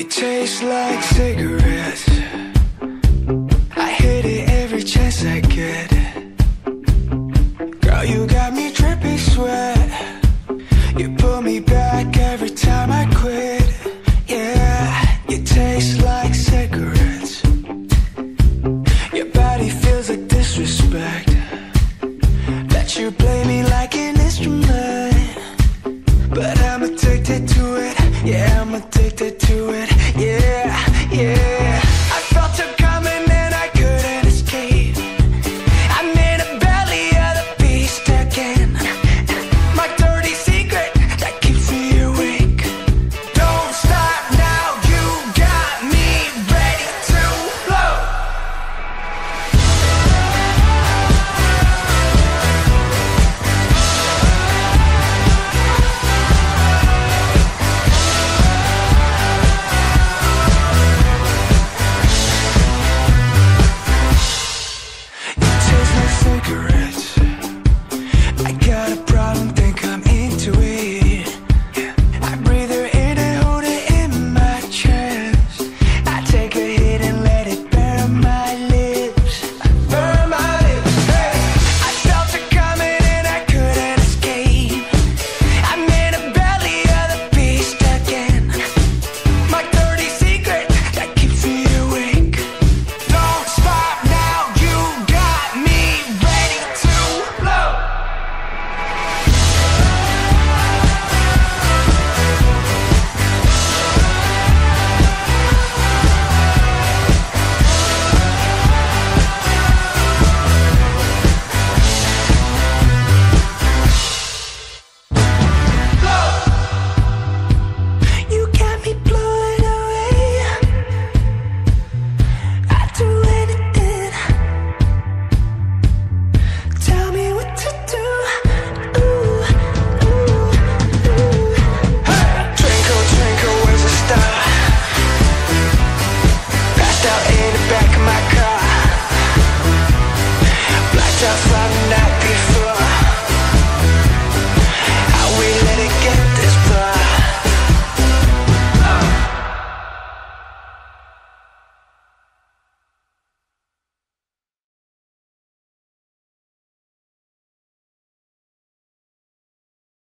It tastes like cigarettes. I hate it every chance I get. Girl, you got me dripping sweat. You pull me back every time I quit. Yeah, like cigarettes. Your body feels like disrespect. That you play me like an instrument. But I'm addicted to it. Yeah, I'm addicted to it.